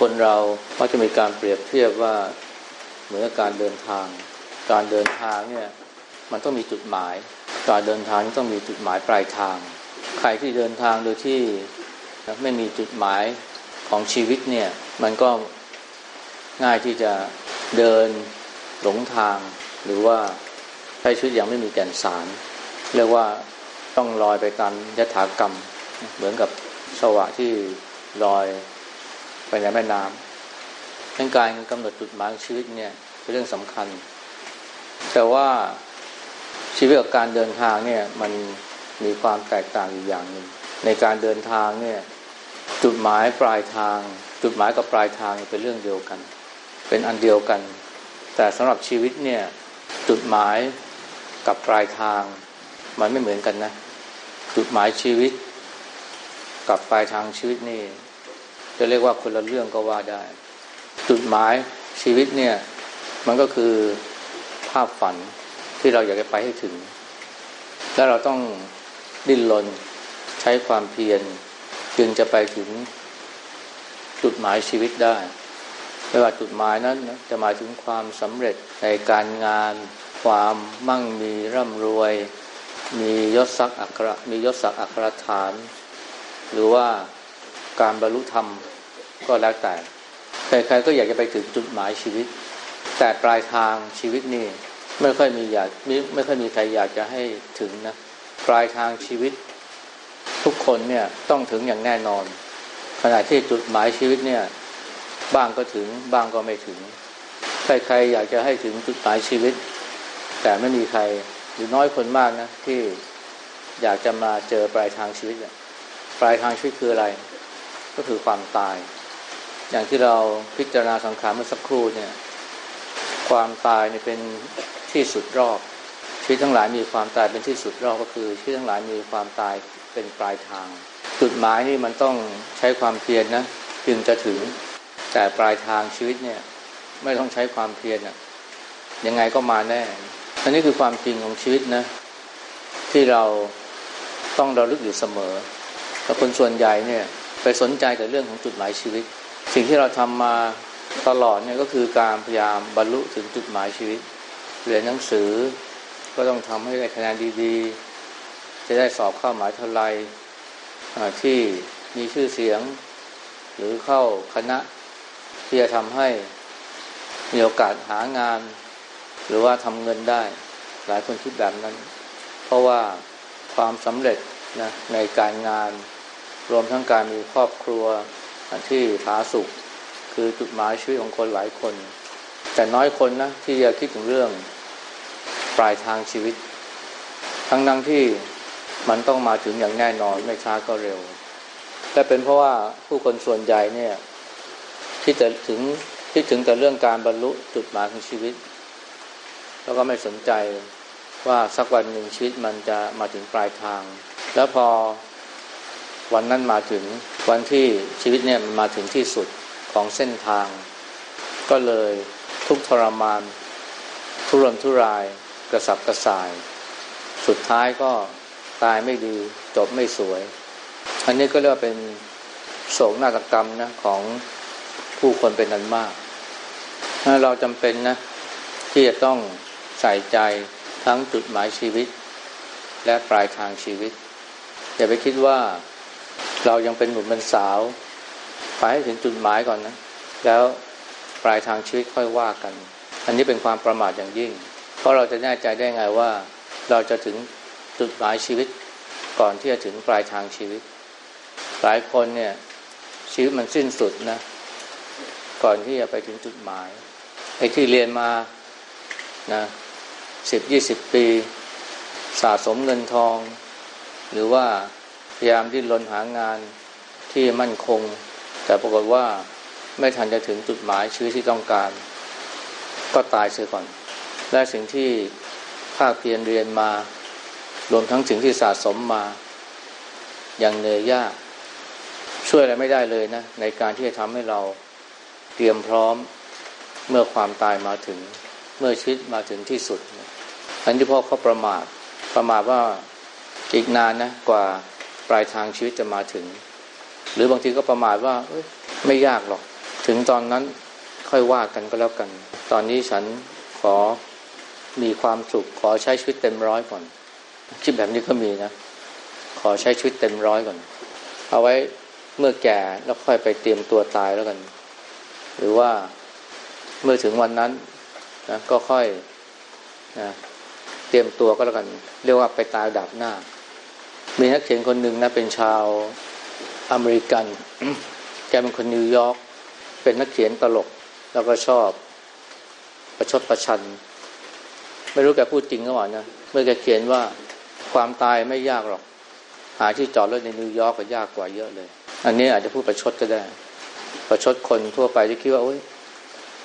คนเราก็จะมีการเปรียบเทียบว่าเหมือนกับการเดินทาง การเดินทางเนี่ยมันต้องมีจุดหมาย การเดินทางต้องมีจุดหมายปลายทาง ใครที่เดินทางโดยที่ไม่มีจุดหมายของชีวิตเนี่ยมันก็ง่ายที่จะเดินหลงทาง หรือว่าใช้ชีวิตอย่างไม่มีแก่นสาร เรียกว่าต้องลอยไปตามยถากรรม เหมือนกับสวะที่ลอย ไปในแม่น้ำดังการกำหนดจุดหมายชีวิตเนี่ยเป็นเรื่องสำคัญ แต่ว่าชีวิตกับการเดินทางเนี่ยมันมีความแตกต่างอยู่อย่างหนึ่งในการเดินทางเนี่ยจุดหมายปลายทาง จุดหมายกับปลายทางเป็นเรื่องเดียวกัน เป็นอันเดียวกัน แต่สำหรับชีวิตเนี่ยจุดหมายกับปลายทาง มันไม่เหมือนกันนะ จุดหมายชีวิต กับปลายทางชีวิตนี่ จะเรียกว่าคนละเรื่องก็ว่าได้ จุดหมายชีวิตเนี่ย มันก็คือภาพฝันที่เราอยากจะไปให้ถึง แล้วเราต้องดิ้นรนใช้ความเพียรจึงจะไปถึงจุดหมายชีวิตได้ไม่ว่าจุดหมายนั้นจะหมายถึงความสำเร็จในการงาน ความมั่งมีร่ำรวย มียศศักดิ์อัครมียศศักดิ์อัครฐาน หรือว่าการบรรลุธรรม ก็แล้วแต่ใครๆก็อยากจะไปถึงจุดหมายชีวิต แต่ปลายทางชีวิตนี่ไม่ค่อยมีอยากไม่ไม่ค่อยมีใครอยากจะให้ถึงนะปลายทางชีวิต ทุกคนเนี่ยต้องถึงอย่างแน่นอน ขณะที่จุดหมายชีวิตเนี่ยบ้างก็ถึงบ้างก็ไม่ถึง ใครๆอยากจะให้ถึงจุดหมายชีวิต แต่ไม่มีใครหรือน้อยคนมากนะที่อยากจะมาเจอปลายทางชีวิตปลายทางชีวิตคืออะไร ก็คือความตาย อย่างที่เราพิจารณาสังขารเมื่อสักครู่เนี่ย ความตายเนี่ยเป็นที่สุดรอบชีวิตทั้งหลายมีความตายเป็นที่สุดรอบก็คือชีวิตทั้งหลายมีความตายเป็นปลายทาง จุดหมายนี่มันต้องใช้ความเพียรนนะจึงจะถึงแต่ปลายทางชีวิตเนี่ย ไม่ต้องใช้ความเพียรนะยังไงก็มาแน่อันนี้คือความจริงของชีวิตนะ ที่เราต้องราลึกอยู่เสมอแต่คนส่วนใหญ่เนี่ย ไปสนใจแต่เรื่องของจุดหมายชีวิต สิ่งที่เราทำมาตลอดเนี่ยก็คือการพยายามบรรลุถึงจุดหมายชีวิตเรียนหนังสือก็ต้องทำให้ได้คะแนนดีๆ จะได้สอบเข้าหมายเท่าไรที่มีชื่อเสียง หรือเข้าคณะที่จะทำให้มีโอกาสหางาน หรือว่าทำเงินได้ หลายคนคิดแบบนั้น เพราะว่าความสำเร็จนะในการงาน รวมทั้งการมีครอบครัว ที่ผาสุกคือจุดหมายชีวิตของคนหลายคน แต่น้อยคนนะที่จะคิดถึงเรื่องปลายทางชีวิต ทั้งนั้งที่มันต้องมาถึงอย่างแน่นอนไม่ช้าก็เร็วแต่เป็นเพราะว่าผู้คนส่วนใหญ่เนี่ยที่จะถึงที่ถึงแต่เรื่องการบรรลุจุดหมายของชีวิต แล้วก็ไม่สนใจว่าสักวันหนึ่งชีวิตมันจะมาถึงปลายทาง แล้วพอ วันนั้นมาถึงวันที่ชีวิตเนี่ยมันมาถึงที่สุดของเส้นทาง ก็เลยทุกทรมาน ทุรนทุรายกระสับกระส่าย สุดท้ายก็ตายไม่ดีจบไม่สวย อันนี้ก็เรียกว่าเป็นโศกนาฏกรรมนะของผู้คนเป็นนั้นมากเราจำเป็นนะ ที่จะต้องใส่ใจทั้งจุดหมายชีวิต และปลายทางชีวิต อย่าไปคิดว่า เรายังเป็นหนุ่มเป็นสาว ไปให้ถึงจุดหมายก่อนนะ แล้วปลายทางชีวิตค่อยว่ากัน อันนี้เป็นความประมาทอย่างยิ่ง เพราะเราจะแน่ใจได้ไงว่าเราจะถึงจุดหมายชีวิตก่อนที่จะถึงปลายทางชีวิต หลายคนเนี่ยชีวิตมันสิ้นสุดนะ ก่อนที่จะไปถึงจุดหมายไอ้ที่เรียนมานะสิบยี่สิบปี สะสมเงินทอง หรือว่า พยายามที่ลนหางานที่มั่นคง แต่ปรากฏว่าไม่ทันจะถึงจุดหมายชีวิตที่ต้องการ ก็ตายเสียก่อน และสิ่งที่ภาคเพียรเรียนมา รวมทั้งสิ่งที่สะสมมาอย่างเหนื่อยยาก ช่วยอะไรไม่ได้เลยนะ ในการที่จะทำให้เราเตรียมพร้อมเมื่อความตายมาถึงเมื่อชีวิตมาถึงที่สุด อันที่พ่อเขาประมาทประมาทว่าอีกนานนะกว่า ปลายทางชีวิตจะมาถึง หรือบางทีก็ประมาทว่าไม่ยากหรอก ถึงตอนนั้นค่อยว่ากันก็แล้วกัน ตอนนี้ฉันขอมีความสุข ขอใช้ชีวิตเต็มร้อยก่อน คิดแบบนี้ก็มีนะ ขอใช้ชีวิตเต็มร้อยก่อน เอาไว้เมื่อแก่แล้วค่อยไปเตรียมตัวตายแล้วกัน หรือว่าเมื่อถึงวันนั้นนะก็ค่อยนะเตรียมตัวก็แล้วกัน เรียกว่าไปตายดับหน้า มีนักเขียนคนหนึ่งนะเป็นชาวอเมริกัน แกเป็นคนนิวยอร์กเป็นนักเขียนตลกแล้วก็ชอบ ประชดประชัน ไม่รู้แกพูดจริงหรือเปล่านะเมื่อแกเขียนว่าความตายไม่ยากหรอก หาที่จอดรถในนิวยอร์กก็ยากกว่าเยอะเลย อันนี้อาจจะพูดประชดก็ได้ ประชดคนทั่วไปที่คิดว่าโอ้ย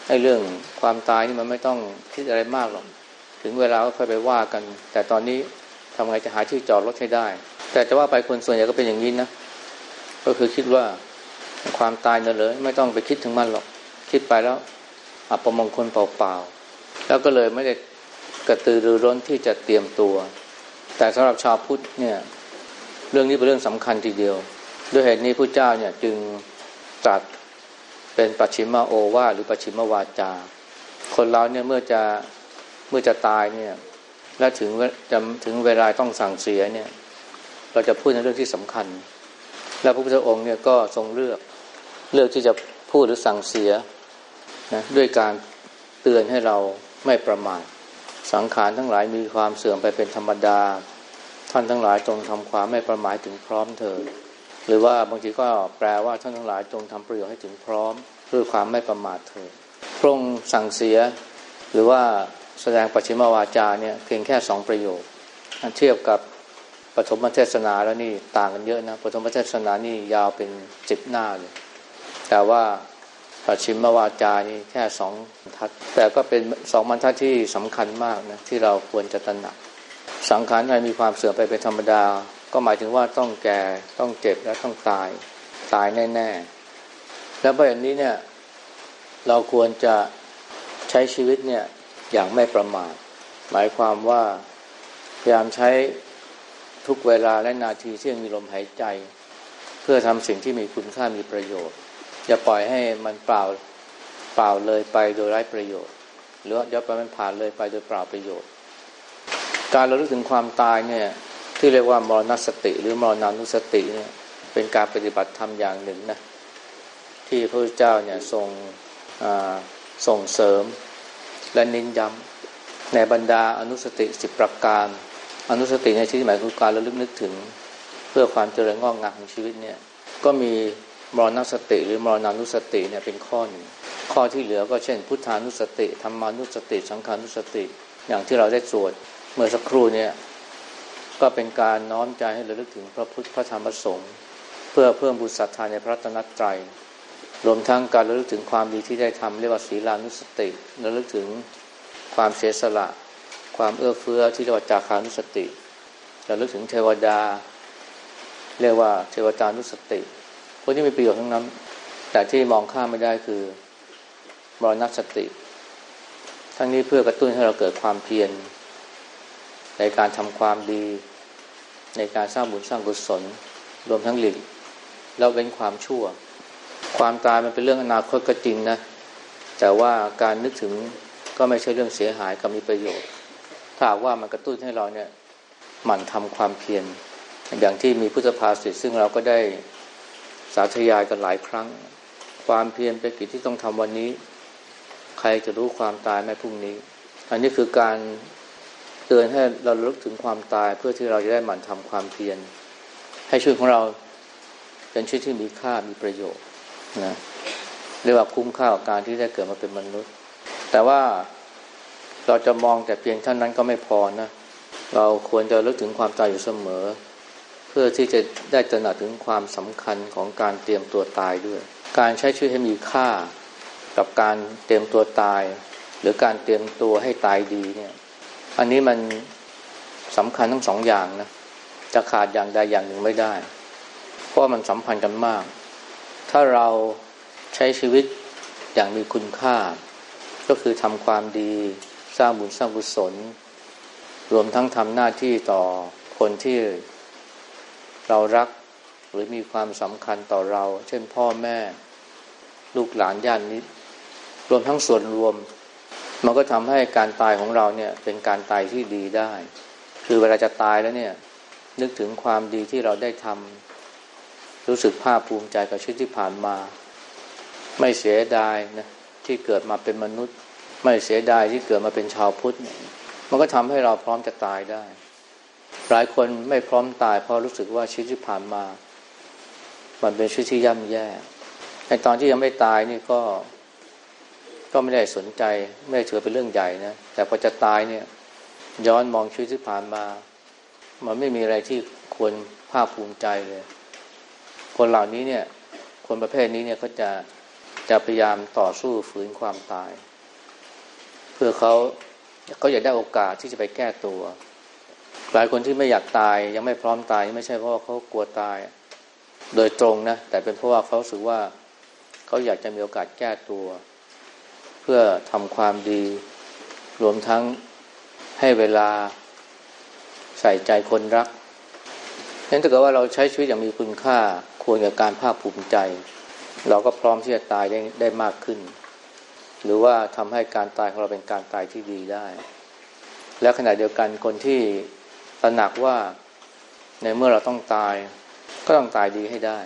ไอ้เรื่องความตายนี่มันไม่ต้องคิดอะไรมากหรอก ถึงเวลาก็ค่อยไปว่ากัน แต่ตอนนี้ทำไงจะหาที่จอดรถให้ได้ แต่จะว่าไปคนส่วนใหญ่ก็เป็นอย่างนี้นะก็คือคิดว่าความตายนั่นเลย ไม่ต้องไปคิดถึงมันหรอก คิดไปแล้วอับประมงคลเปล่าๆแล้วก็เลยไม่ได้กระตือรือร้นที่จะเตรียมตัว แต่สำหรับชาวพุทธเนี่ยเรื่องนี้เป็นเรื่องสำคัญทีเดียว ด้วยเหตุนี้พระเจ้าเนี่ยจึงตรัสเป็นปัจฉิมโอวาหรือปัจฉิมวาจา คนเราเนี่ยเมื่อจะเมื่อจะตายเนี่ยและถึงจะถึงเวลาต้องสั่งเสียเนี่ย เราจะพูดในเรื่องที่สำคัญ และพระพุทธองค์เนี่ยก็ทรงเลือกเลือกที่จะพูดหรือสั่งเสียนะด้วยการเตือนให้เราไม่ประมาทสังขารทั้งหลายมีความเสื่อมไปเป็นธรรมดา ท่านทั้งหลายจงทำความไม่ประมาทถึงพร้อมเถิดหรือว่าบางทีก็แปลว่าท่านทั้งหลายจงทำประโยชน์ให้ถึงพร้อมด้วยความไม่ประมาทเถิดพระองค์สั่งเสีย หรือว่าแสดงปัจฉิมวาจาเนี่ยเพียงแค่สองประโยคเทียบกับ ปฐมเทศนาแล้วนี่ต่างกันเยอะนะปฐมเทศนานี่ยาวเป็นสิบหน้าเลย แต่ว่าปัจฉิมวาจานี่แค่สองบรรทัด แต่ก็เป็นสองบรรทัดที่สำคัญมากนะที่เราควรจะตระหนัก สังขารใครมีความเสื่อมไปเป็นธรรมดา ก็หมายถึงว่าต้องแก่ต้องเจ็บและต้องตายตายแน่ ๆ แล้วประเด็นนี้เนี่ยเราควรจะใช้ชีวิตเนี่ยอย่างไม่ประมาทหมายความว่าพยายามใช้ ทุกเวลาและนาทีที่ยังมีลมหายใจ เพื่อทำสิ่งที่มีคุณค่ามีประโยชน์ อย่าปล่อยให้มันเปล่าเปล่าเลยไปโดยไร้ประโยชน์ หรืออย่าปล่อยมันผ่านเลยไปโดยเปล่าประโยชน์ การราลึกถึงความตายเนี่ยที่เรียกว่ามรณสติ หรือมรณานุสติเนี่ยเป็นการปฏิบัติธรรมอย่างหนึ่งนะที่พระพุทธเจ้าเนี่ยทรงส่งเสริมและเน้นย้ำในบรรดาอนุสติสิบประการ อนุสติในที่หมายคือการระลึกนึกถึง เพื่อความเจริญงอกงามของชีวิตเนี่ยก็มีมรณสติ หรือมรณานุสติเนี่ยเป็นข้อหนึ่งข้อที่เหลือก็เช่น พุทธานุสติธรรมานุสติสังขานุสติ อย่างที่เราได้สวดเมื่อสักครู่เนี่ยก็เป็นการน้อมใจให้ระลึกถึงพระพุทธพระธรรมพระสงฆ์เพื่อเพิ่มบุญศรัทธาในพระตนตรัยรวมทั้งการระลึกถึงความดีที่ได้ทำเรียกว่าศีลานุสติระลึกถึงความเสียสละ ความเอื้อเฟื้อที่เรียกว่าจาคานุสติระลึกถึงเทวดา เรียกว่าเทวตานุสติพวกนี้มีประโยชน์ทั้งนั้น แต่ที่มองข้ามไม่ได้คือมรณสติ ทั้งนี้เพื่อกระตุ้นให้เราเกิดความเพียรในการทำความดี ในการสร้างบุญสร้างกุศล รวมทั้งหลีกแล้วเว้นความชั่ว ความตายมันเป็นเรื่องอนาคตก็จริงนะ แต่ว่าการนึกถึงก็ไม่ใช่เรื่องเสียหายกับมีประโยชน์ ถ้าว่ามันกระตุ้นให้เราเนี่ยหมั่นทำความเพียรอย่างที่มีพุทธภาษิตซึ่งเราก็ได้สาธยายกันหลายครั้ง ความเพียรเป็นกิจที่ต้องทำวันนี้ ใครจะรู้ความตายแม้พรุ่งนี้ อันนี้คือการเตือนให้เราลึกถึงความตายเพื่อที่เราจะได้หมั่นทำความเพียรให้ชีวิตของเราเป็นชีวิตที่มีค่ามีประโยชน์นะเรียกว่าคุ้มค่ากับการที่ได้เกิดมาเป็นมนุษย์ แต่ว่า เราจะมองแต่เพียงเท่านั้นก็ไม่พอนะ เราควรจะลึกถึงความตายอยู่เสมอ เพื่อที่จะได้ตระหนักถึงความสำคัญของการเตรียมตัวตายด้วย การใช้ชีวิตให้มีค่า กับการเตรียมตัวตาย หรือการเตรียมตัวให้ตายดีเนี่ย อันนี้มันสำคัญทั้งสองอย่างนะ จะขาดอย่างใดอย่างหนึ่งไม่ได้ เพราะมันสัมพันธ์กันมาก ถ้าเราใช้ชีวิตอย่างมีคุณค่า ก็คือทำความดี สร้างบุญสร้างกุศล รวมทั้งทำหน้าที่ต่อคนที่เรารักหรือมีความสำคัญต่อเรา เช่นพ่อแม่ ลูกหลานญาตินิดรวมทั้งส่วนรวม มันก็ทำให้การตายของเราเนี่ยเป็นการตายที่ดีได้ คือเวลาจะตายแล้วเนี่ยนึกถึงความดีที่เราได้ทำรู้สึกภาคภูมิใจกับชีวิตที่ผ่านมา ไม่เสียดายนะที่เกิดมาเป็นมนุษย์ ไม่เสียดายที่เกิดมาเป็นชาวพุทธ มันก็ทำให้เราพร้อมจะตายได้ หลายคนไม่พร้อมตายเพราะรู้สึกว่าชีวิตที่ผ่านมา มันเป็นชีวิตที่ย่ำแย่ในตอนที่ยังไม่ตายนี่ก็ก็ไม่ได้สนใจ ไม่ได้ถือเป็นเรื่องใหญ่นะแต่พอจะตายเนี่ย ย้อนมองชีวิตที่ผ่านมา มันไม่มีอะไรที่ควรภาคภูมิใจเลย คนเหล่านี้เนี่ย คนประเภทนี้เนี่ยเขาจะจะพยายามต่อสู้ฝืนความตาย เพื่อเขาเขาอยากได้โอกาสที่จะไปแก้ตัว หลายคนที่ไม่อยากตายยังไม่พร้อมตายไม่ใช่เพราะเขากลัวตาย โดยตรงนะแต่เป็นเพราะว่าเขาสึกว่าเขาอยากจะมีโอกาสแก้ตัว เพื่อทำความดี รวมทั้งให้เวลาใส่ใจคนรักนั้นถ้าเกิดว่าเราใช้ชีวิตอย่างมีคุณค่าควรกับการภาคภูมิใจ เราก็พร้อมที่จะตายได้ได้มากขึ้น หรือว่าทำให้การตายของเราเป็นการตายที่ดีได้ และขณะเดียวกันคนที่ตระหนักว่าในเมื่อเราต้องตาย ก็ต้องตายดีให้ได้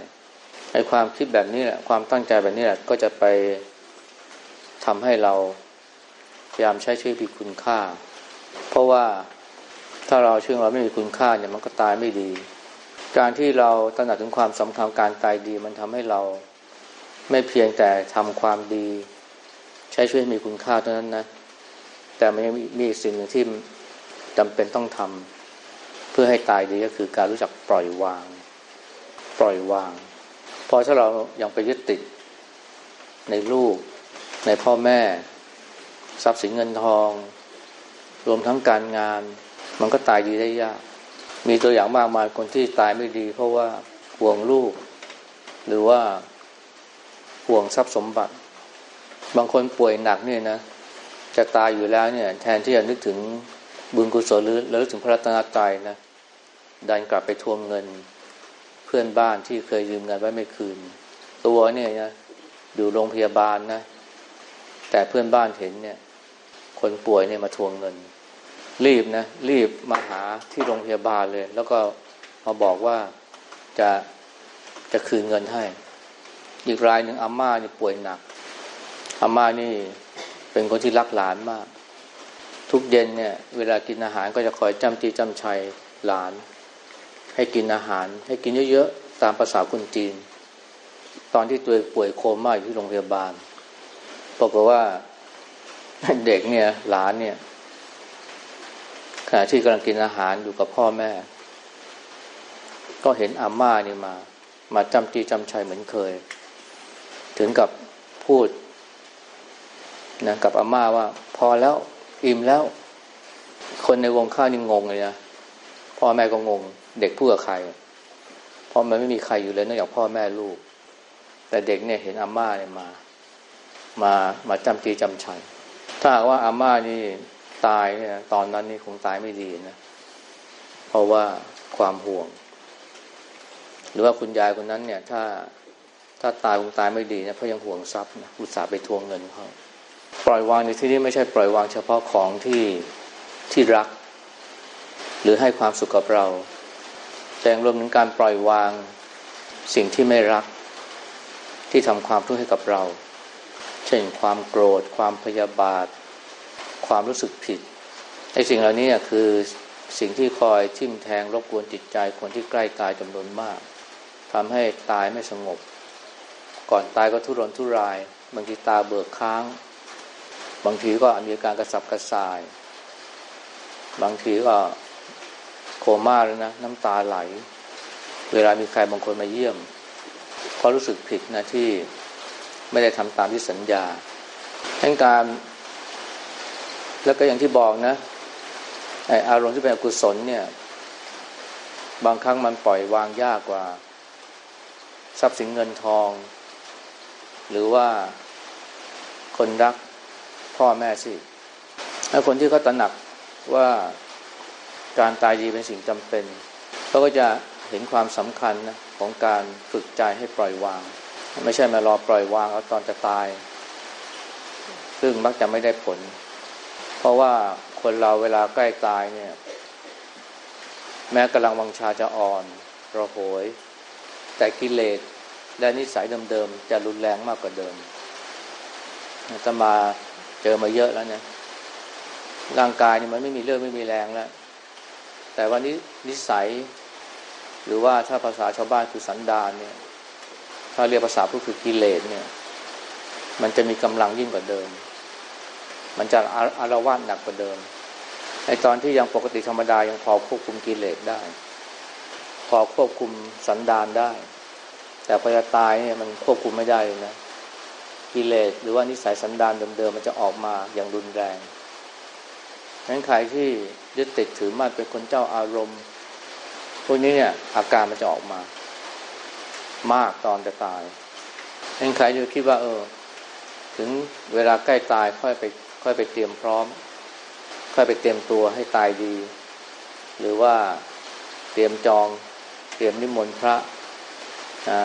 ไอ้ความคิดแบบนี้แหละความตั้งใจแบบนี้แหละก็จะไปทำให้เราพยายามใช้ชีวิตมีคุณค่า เพราะว่าถ้าเราชื่อเราไม่มีคุณค่าเนี่ยมันก็ตายไม่ดี การที่เราตระหนักถึงความสำคัญการตายดี มันทำให้เราไม่เพียงแต่ทำความดี ใช้ชีวิตมีคุณค่าเท่านั้นนะ แต่มันยังมีอีกสิ่งหนึ่งที่จำเป็นต้องทำเพื่อให้ตายดีก็คือการรู้จักปล่อยวาง ปล่อยวาง พอถ้าเรายังไปยึดติดในลูก ในพ่อแม่ ทรัพย์สินเงินทอง รวมทั้งการงาน มันก็ตายดีได้ยาก มีตัวอย่างมากมายคนที่ตายไม่ดี เพราะว่าห่วงลูก หรือว่าห่วงทรัพย์สมบัติ บางคนป่วยหนักเนี่ยนะจะตายอยู่แล้วเนี่ย แทนที่จะนึกถึงบุญกุศลหรือระลึกถึงพระรัตนตรัยนะดันกลับไปทวงเงินเพื่อนบ้านที่เคยยืมเงินไว้ไม่คืน ตัวเนี่ยนะอยู่โรงพยาบาลนะ แต่เพื่อนบ้านเห็นเนี่ย คนป่วยเนี่ยมาทวงเงิน รีบนะ รีบมาหาที่โรงพยาบาลเลย แล้วก็มาบอกว่าจะจะคืนเงินให้ อีกรายหนึ่งอาม่าเนี่ยป่วยหนัก อาม่านี่เป็นคนที่รักหลานมาก ทุกเย็นเนี่ย เวลากินอาหารก็จะคอยจำจีจำชัยหลาน ให้กินอาหาร ให้กินเยอะๆตามภาษาคนจีน ตอนที่ตัวป่วยโคม่าอยู่ที่โรงพยาบาลบอกว่าเด็กเนี่ยหลานเนี่ยขณะที่กำลังกินอาหารอยู่กับพ่อแม่ ก็เห็นอาม่านี่มา มาจำจีจำชัยเหมือนเคย ถึงกับพูด นะกับอาม่าว่า พอแล้วอิ่มแล้ว คนในวงข้าวนี่งงเลยนะพ่อแม่ก็งง เด็กพูดกับใครเพราะมันไม่มีใครอยู่เลยนอกจากพ่อแม่ลูก แต่เด็กเนี่ยเห็นอาม่าเนี่ยมา มามาจำจีจำชัยถ้าว่าอาม่านี่ตายเนี่ย ตอนนั้นนี่คงตายไม่ดีนะเพราะว่าความห่วง หรือว่าคุณยายคนนั้นเนี่ย ถ้าถ้าตายคงตายไม่ดีนะเพราะยังห่วงทรัพย์นะอุตส่าห์ไปทวงเงินเขา ปล่อยวางในที่นี้ไม่ใช่ปล่อยวางเฉพาะของที่ที่รัก หรือให้ความสุขกับเราแต่รวมถึงการปล่อยวางสิ่งที่ไม่รัก ที่ทำความทุกข์ให้กับเรา เช่นความโกรธ ความพยาบาท ความรู้สึกผิดไอ้สิ่งเหล่านี้คือสิ่งที่คอยทิ่มแทงรบกวนจิตใจคนที่ใกล้ตายจำนวนมากทำให้ตายไม่สงบ ก่อนตายก็ทุรนทุรายบางทีตาเบิกค้าง บางทีก็มีอาการกระสับกระส่าย บางทีก็โคม่าแล้วนะน้ำตาไหล เวลามีใครบางคนมาเยี่ยมก็รู้สึกผิดนะที่ไม่ได้ทำตามที่สัญญาทั้งการแล้วก็อย่างที่บอกนะไออารมณ์ที่เป็นอกุศลเนี่ย บางครั้งมันปล่อยวางยากกว่า ทรัพย์สินเงินทอง หรือว่าคนรัก พ่อแม่สิแล้วคนที่เขาตระหนักว่าการตายดีเป็นสิ่งจำเป็นเขาก็จะเห็นความสำคัญนะของการฝึกใจให้ปล่อยวาง ไม่ใช่มารอปล่อยวางเอาตอนจะตาย ซึ่งมักจะไม่ได้ผล เพราะว่าคนเราเวลาใกล้ตายเนี่ย แม้กำลังวังชาจะอ่อนระโหย แต่กิเลสและนิสัยเดิมๆ จะรุนแรงมากกว่าเดิมจะมา เจอมาเยอะแล้วเนี่ยร่างกายเนี่ยมันไม่มีเรื่องไม่มีแรงแล้วแต่วันนี้นิสัย หรือว่าถ้าภาษาชาวบ้านคือสันดานเนี่ย ถ้าเรียกภาษาพูดคือกิเลสเนี่ย มันจะมีกำลังยิ่งกว่าเดิม มันจะอารวาสหนักกว่าเดิมไอตอนที่ยังปกติธรรมดายังพอควบคุมกิเลสได้ พอควบคุมสันดานได้ แต่พอจะตายเนี่ยมันควบคุมไม่ได้เลยนะ กิเลสหรือว่านิสัยสันดานเดิมๆมันจะออกมาอย่างรุนแรงนั้นใครที่ยึดติดถือมั่นเป็นคนเจ้าอารมณ์ พวกนี้เนี่ยอาการมันจะออกมา มากตอนจะตายนั้นใครจะคิดว่า เออ ถึงเวลาใกล้ตายค่อยไป ค่อยไปเตรียมพร้อม ค่อยไปเตรียมตัวให้ตายดี หรือว่าเตรียมจอง เตรียมนิมนต์พระนะ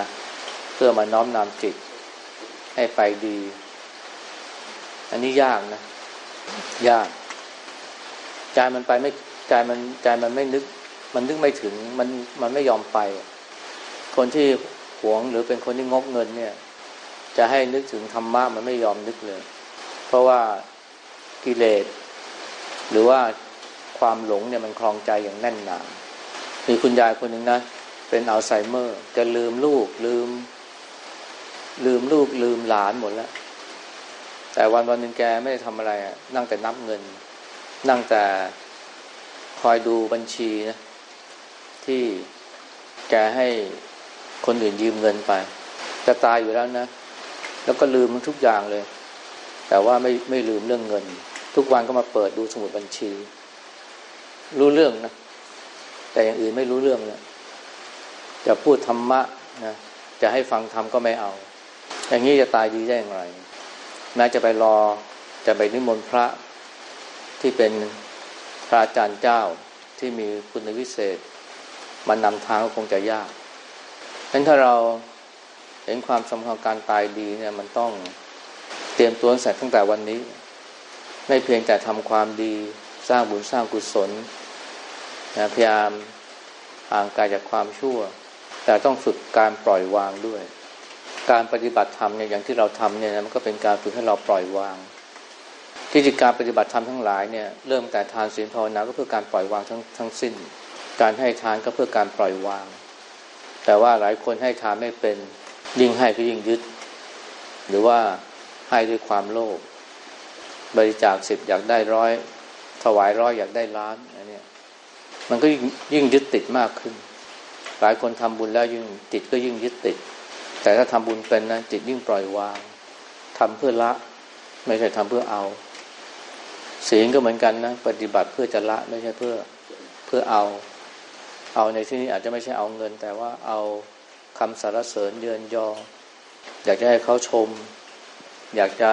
เพื่อมาน้อมนำจิต ให้ไปดี อันนี้ยากนะ ยาก ใจมันไปไม่ใจมันใจมันไม่นึก มันนึกไม่ถึงมันมันไม่ยอมไป คนที่หวงหรือเป็นคนที่งกเงินเนี่ย จะให้นึกถึงธรรมะมันไม่ยอมนึกเลย เพราะว่ากิเลสหรือว่าความหลงเนี่ยมันคลองใจอย่างแน่นหนามีคุณยายคนหนึ่งนะ เป็นอัลไซเมอร์ จะลืมลูกลืม ลืมลูกลืมหลานหมดแล้ว แต่วันวันหนึ่งแกไม่ได้ทำอะไรนั่งแต่นับเงิน นั่งแต่คอยดูบัญชีนะที่แกให้คนอื่นยืมเงินไปจะตายอยู่แล้วนะ แล้วก็ลืมทุกอย่างเลย แต่ว่าไม่ไม่ลืมเรื่องเงิน ทุกวันก็มาเปิดดูสมุดบัญชี รู้เรื่องนะ แต่อย่างอื่นไม่รู้เรื่องเลยจะพูดธรรมะนะจะให้ฟังธรรมก็ไม่เอา อย่างนี้จะตายดีได้อย่างไร แม้จะไปรอจะไปนิมนต์พระที่เป็นพระอาจารย์เจ้าที่มีคุณวิเศษ มานำทางก็คงจะยากฉะนั้นถ้าเราเห็นความสำคัญการตายดีเนี่ยมันต้องเตรียมตัวใส่ตั้งแต่วันนี้ ไม่เพียงแต่ทำความดีสร้างบุญสร้างกุศลนะพยายามห่างกายจากความชั่ว แต่ต้องฝึกการปล่อยวางด้วย การปฏิบัติธรรมเนี่ยอย่างที่เราทำเนี่ยมันก็เป็นการฝึกให้เราปล่อยวาง ที่จริงการปฏิบัติธรรมทั้งหลายเนี่ยเริ่มแต่ทานศีลภาวนาก็เพื่อการปล่อยวางทั้งทั้งสิ้น การให้ทานก็เพื่อการปล่อยวาง แต่ว่าหลายคนให้ทานไม่เป็นยิ่งให้ก็ยิ่งยึด หรือว่าให้ด้วยความโลภบริจาคสิบอยากได้ร้อยถวายร้อยอยากได้ล้านอันนี้มันก็ยิ่งยึดติดมากขึ้น หลายคนทำบุญแล้วยิ่งติดก็ยิ่งยึดติด แต่ถ้าทำบุญเป็นนะจิตยิ่งปล่อยวางทำเพื่อละ ไม่ใช่ทำเพื่อเอาศีลก็เหมือนกันนะปฏิบัติเพื่อจะละไม่ใช่เพื่อเพื่อเอา เอาในที่นี้อาจจะไม่ใช่เอาเงิน แต่ว่าเอาคำสรรเสริญเยือนยอ อยากจะให้เขาชม อยากจะ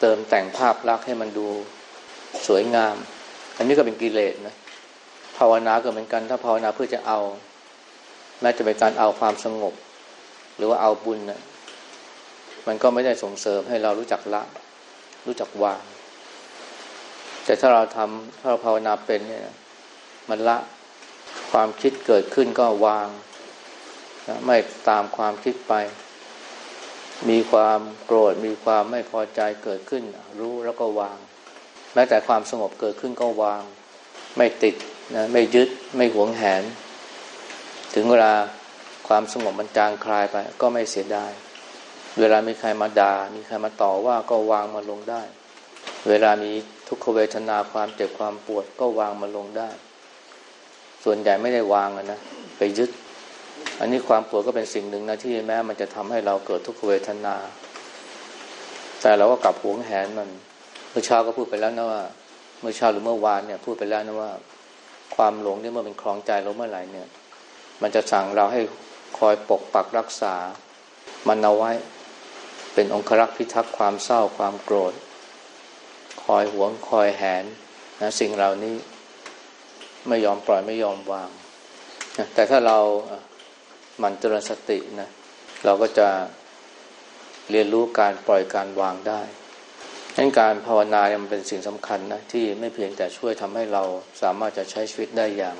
เติมแต่งภาพลักษณ์ให้มันดูสวยงาม อันนี้ก็เป็นกิเลสนะภาวนาก็เหมือนกัน ถ้าภาวนาเพื่อจะเอาแม้จะเป็นการเอาความสงบ หรือว่าเอาบุญนะมันก็ไม่ได้ส่งเสริมให้เรารู้จักละ รู้จักวาง แต่ถ้าเราทำถ้าเราภาวนาเป็นเนี่ยมันละความคิดเกิดขึ้นก็วางนะไม่ตามความคิดไป มีความโกรธ มีความไม่พอใจเกิดขึ้น รู้แล้วก็วาง แม้แต่ความสงบเกิดขึ้นก็วาง ไม่ติดนะไม่ยึดไม่หวงแหน ถึงเวลา ความสงบมันจางคลายไป ก็ไม่เสียดาย เวลามีใครมาดา่ามีใครมาต่อว่าก็วางมาลงได้ เวลามีทุกขเวทนาความเจ็บความปวดก็วางมาลงได้ ส่วนใหญ่ไม่ได้วางนะไปยึด อันนี้ความปวดก็เป็นสิ่งหนึ่งนะที่แม้มันจะทำให้เราเกิดทุกขเวทนา แต่เราก็กลับหวงแหนมัน เมื่อเช้าก็พูดไปแล้วนะว่า เมื่อเช้าหรือเมื่อวานเนี่ยพูดไปแล้วนะว่าความหลงเนี่ยเมื่อเป็นคลองใจเราเมื่อไหร่เนี่ย มันจะสั่งเราให้ คอยปกปักรักษา มันเอาไว้เป็นองครักษ์พิทักษ์ความเศร้าความโกรธ คอยหวงคอยแหนนะสิ่งเหล่านี้ไม่ยอมปล่อยไม่ยอมวางนะแต่ถ้าเรามันเจริญสตินะเราก็จะเรียนรู้การปล่อยการวางได้ดังนั้นการภาวนาเนี่ยมันเป็นสิ่งสำคัญนะที่ไม่เพียงแต่ช่วยทำให้เราสามารถจะใช้ชีวิตได้อย่าง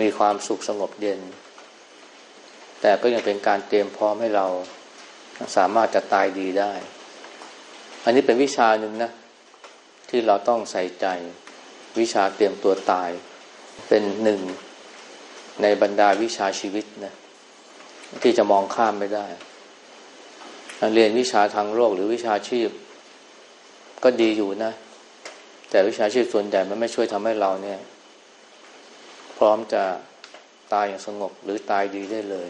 มีความสุขสงบเย็น แต่ก็ยังเป็นการเตรียมพร้อมให้เราสามารถจะตายดีได้ อันนี้เป็นวิชาหนึ่งนะ ที่เราต้องใส่ใจ วิชาเตรียมตัวตาย เป็นหนึ่งในบรรดาวิชาชีวิตนะ ที่จะมองข้ามไม่ได้เรียนวิชาทางโลกหรือวิชาชีพ ก็ดีอยู่นะ แต่วิชาชีพส่วนใหญ่มันไม่ช่วยทำให้เราเนี่ย พร้อมจะตายอย่างสงบหรือตายดีได้เลย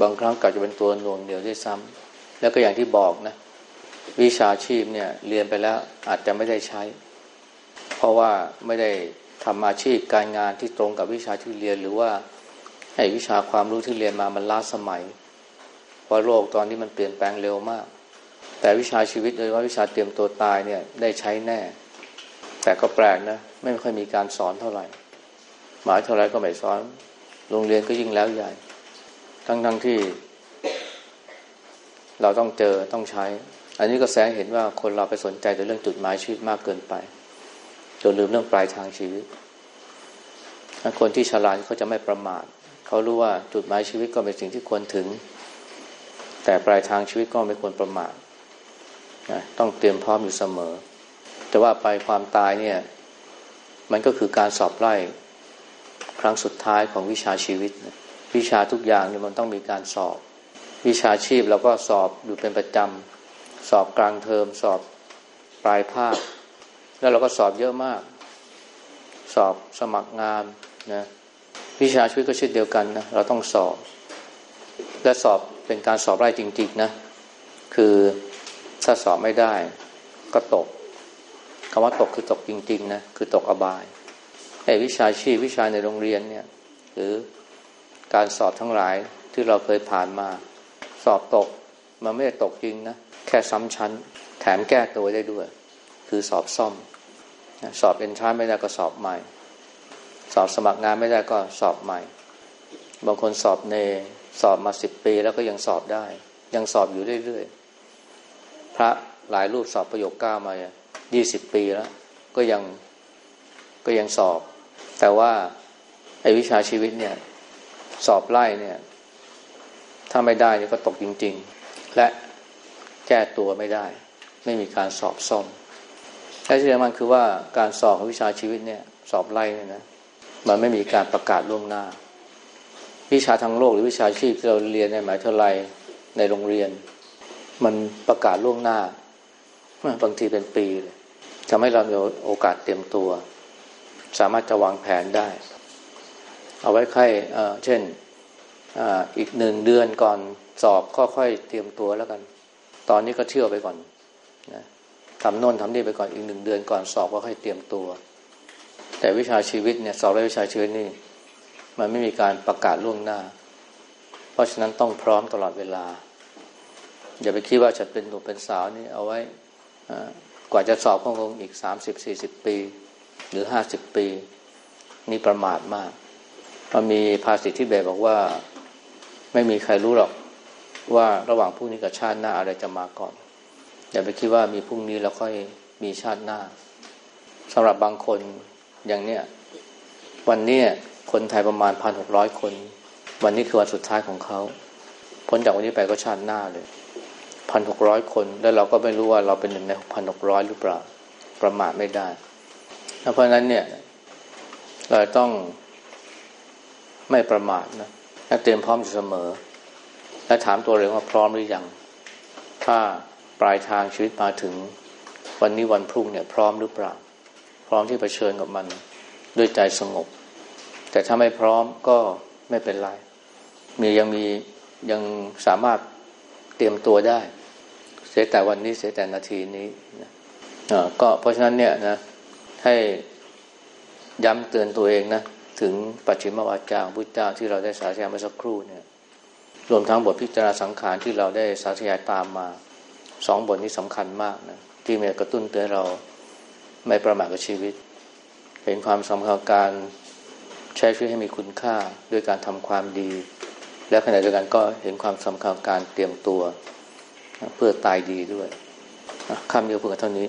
บางครั้งกลับจะเป็นตัวหน่วงเหนียวได้ซ้ำแล้วก็อย่างที่บอกนะ วิชาชีพเนี่ยเรียนไปแล้วอาจจะไม่ได้ใช้ เพราะว่าไม่ได้ทำอาชีพการงานที่ตรงกับวิชาที่เรียนหรือว่าให้วิชาความรู้ที่เรียนมามันล้าสมัยเพราะโลกตอนนี้มันเปลี่ยนแปลงเร็วมาก แต่วิชาชีวิตโดยว่าวิชาเตรียมตัวตายเนี่ยได้ใช้แน่ แต่ก็แปลกนะไม่ค่อยมีการสอนเท่าไหร่หมายเท่าไรก็ไม่สอน โรงเรียนก็ยิ่งแล้วใหญ่ ทั้งทั้งที่ เราต้องเจอต้องใช้ อันนี้ก็แสงเห็นว่าคนเราไปสนใจแต่เรื่องจุดหมายชีวิตมากเกินไป จนลืมเรื่องปลายทางชีวิตคนที่ฉลาดเขาจะไม่ประมาทเขารู้ว่าจุดหมายชีวิตก็เป็นสิ่งที่ควรถึง แต่ปลายทางชีวิตก็ไม่ควรประมาทนะต้องเตรียมพร้อมอยู่เสมอ แต่ว่าไปความตายเนี่ย มันก็คือการสอบไล่ครั้งสุดท้ายของวิชาชีวิต วิชาทุกอย่างเนี่ยมันต้องมีการสอบ วิชาชีพเราก็สอบอยู่เป็นประจำสอบกลางเทอมสอบปลายภาค แล้วเราก็สอบเยอะมาก สอบสมัครงานนะวิชาชีวิตก็เช่นเดียวกันนะเราต้องสอบ และสอบเป็นการสอบไล่จริง ๆ นะ คือถ้าสอบไม่ได้ ก็ตกคำว่าตกคือตกจริง ๆ นะ คือตกอบายไอ้วิชาชีพวิชาในโรงเรียนเนี่ย หรือ การสอบทั้งหลายที่เราเคยผ่านมา สอบตกมันไม่ได้ตกจริงนะ แค่ซ้ำชั้น แถมแก้ตัวได้ด้วย คือสอบซ่อม สอบเอนทรานไม่ได้ก็สอบใหม่ สอบสมัครงานไม่ได้ก็สอบใหม่ บางคนสอบเน สอบมาสิบปีแล้วก็ยังสอบได้ ยังสอบอยู่เรื่อยๆ พระหลายรูปสอบประโยคเก้ามายี่สิบปีแล้ว ก็ยังก็ยังสอบ แต่ว่าไอ้วิชาชีวิตเนี่ย สอบไล่เนี่ย ถ้าไม่ได้เนี่ยก็ตกจริง ๆ และแก้ตัวไม่ได้ ไม่มีการสอบซ่อมและที่สำคัญคือว่าการสอบวิชาชีวิตเนี่ย สอบไล่เนี่ยนะมันไม่มีการประกาศล่วงหน้า วิชาทางโลกหรือวิชาชีพที่เราเรียนในหมายเท่าไรในโรงเรียน มันประกาศล่วงหน้าบางทีเป็นปีเลยทำให้เรามีโอกาสเตรียมตัว สามารถจะวางแผนได้ เอาไว้ใครเช่นออีกหนึ่งเดือนก่อนสอบก็ค่อยเตรียมตัวแล้วกัน ตอนนี้ก็เที่ยวไปก่อนนะทำโน่นทำนี่ไปก่อนอีกหนึ่งเดือนก่อนสอบก็ค่อยเตรียมตัว แต่วิชาชีวิตเนี่ยสอบและวิชาชีวิตนี่มันไม่มีการประกาศล่วงหน้า เพราะฉะนั้นต้องพร้อมตลอดเวลา อย่าไปคิดว่าจะเป็นหนุ่มเป็นสาวนี่เอาไว้กว่าจะสอบก็คงอีกสามสิบสี่สิบปี หรือห้าสิบปี นี่ประมาทมาก มันมีภาษิตที่เบบอกว่า ไม่มีใครรู้หรอกว่าระหว่างพรุ่งนี้กับชาติหน้าอะไรจะมาก่อน อย่าไปคิดว่ามีพรุ่งนี้แล้วค่อยมีชาติหน้าสำหรับบางคนอย่างเนี้ยวันนี้คนไทยประมาณพันหกร้อยคน วันนี้คือวันสุดท้ายของเขาพ้นจากวันนี้ไปก็ชาติหน้าเลยพันหกร้อยคน แล้วเราก็ไม่รู้ว่าเราเป็นหนึ่งในพันหกร้อยหรือเปล่าประมาทไม่ได้เพราะฉะนั้นเนี่ย เราต้อง ไม่ประมาทนะเตรียมพร้อมอยู่เสมอ และถามตัวเองว่าพร้อมหรือยัง ถ้าปลายทางชีวิตมาถึง วันนี้วันพรุ่งเนี่ยพร้อมหรือเปล่า พร้อมที่เผชิญกับมันด้วยใจสงบ แต่ถ้าไม่พร้อมก็ไม่เป็นไรมียังมียังสามารถเตรียมตัวได้ เสียแต่วันนี้เสียแต่นาทีนี้นะก็เพราะฉะนั้นเนี่ยนะให้ย้ำเตือนตัวเองนะ ถึงปัจฉิมวาจาพุทธเจ้าที่เราได้สาธยายเมื่อสักครู่เนี่ยรวมทั้งบทพิจารณาสังขารที่เราได้สาธยายตามมาสองบทนี้สำคัญมากนะที่มีกระตุ้นเตือนเราไม่ประมาทกับชีวิต เห็นความสำคัญการใช้ชีวิตให้มีคุณค่าด้วยการทำความดี และขณะเดียวกันก็เห็นความสำคัญการเตรียมตัว เพื่อตายดีด้วยคำเดียวเพื่อเท่านี้